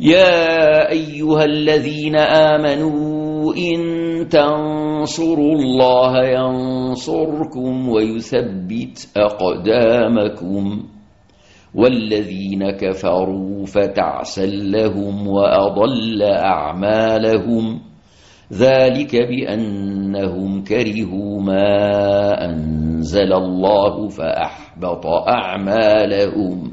يا أيها الذين آمنوا إن تنصروا الله ينصركم ويثبت أقدامكم والذين كفروا فتعسل لهم وأضل أعمالهم ذلك بأنهم كرهوا ما أنزل الله فأحبط أعمالهم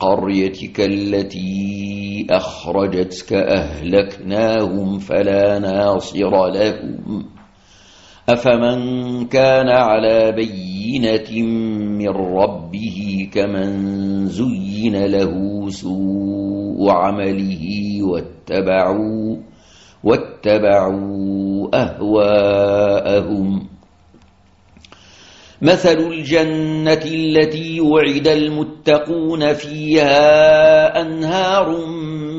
قريتك التي أخرجتك أهلكناهم فلا ناصر لهم. أفمن كان على بينة من ربه كمن زين له سوء عمله واتبعوا واتبعوا أهواءهم. مثل الجنة التي وعد المتقون فيها أنهار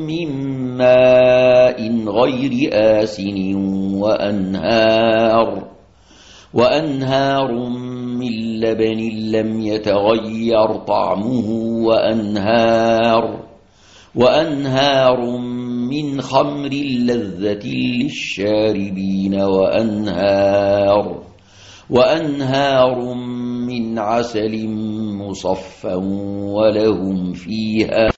من ماء غير آسن وأنهار وأنهار من لبن لم يتغير طعمه وأنهار وأنهار من خمر لذة للشاربين وأنهار وأنهار من عسل مصفى ولهم فيها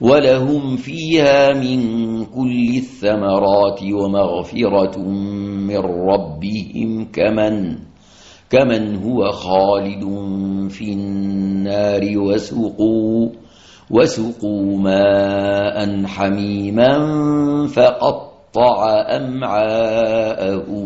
ولهم فيها من كل الثمرات ومغفرة من ربهم كمن كمن هو خالد في النار وسقوا وسقوا ماء حميما فقطع أمعاءهم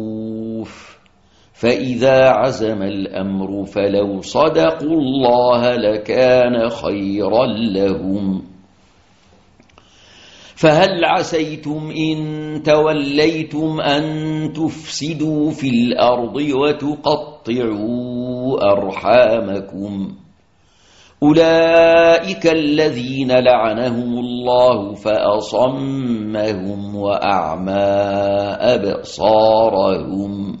فإذا عزم الأمر فلو صدقوا الله لكان خيرا لهم. فهل عسيتم إن توليتم أن تفسدوا في الأرض وتقطعوا أرحامكم؟ أولئك الذين لعنهم الله فأصمهم وأعمى أبصارهم.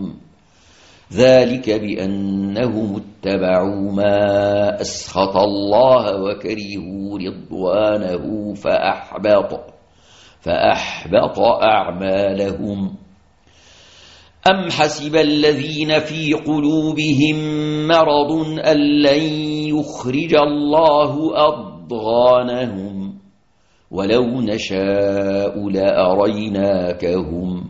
ذلك بأنهم اتبعوا ما أسخط الله وكرهوا رضوانه فأحبط فأحبط أعمالهم. أم حسب الذين في قلوبهم مرض أن لن يخرج الله أضغانهم؟ ولو نشاء لأريناكهم.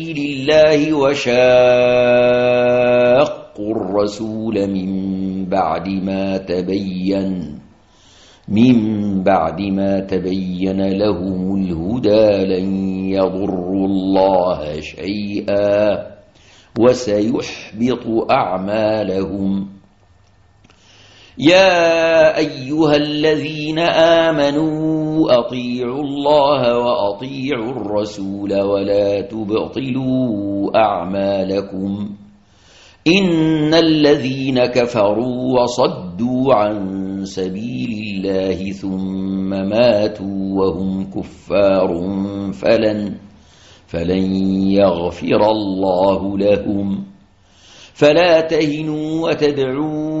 الله وشاقوا الرسول من بعد ما تبين من بعد ما تبين لهم الهدى لن يضروا الله شيئا وسيحبط أعمالهم. يا أيها الذين آمنوا أطيعوا الله وأطيعوا الرسول ولا تبطلوا أعمالكم إن الذين كفروا وصدوا عن سبيل الله ثم ماتوا وهم كفار فلن فلن يغفر الله لهم فلا تهنوا وتدعوا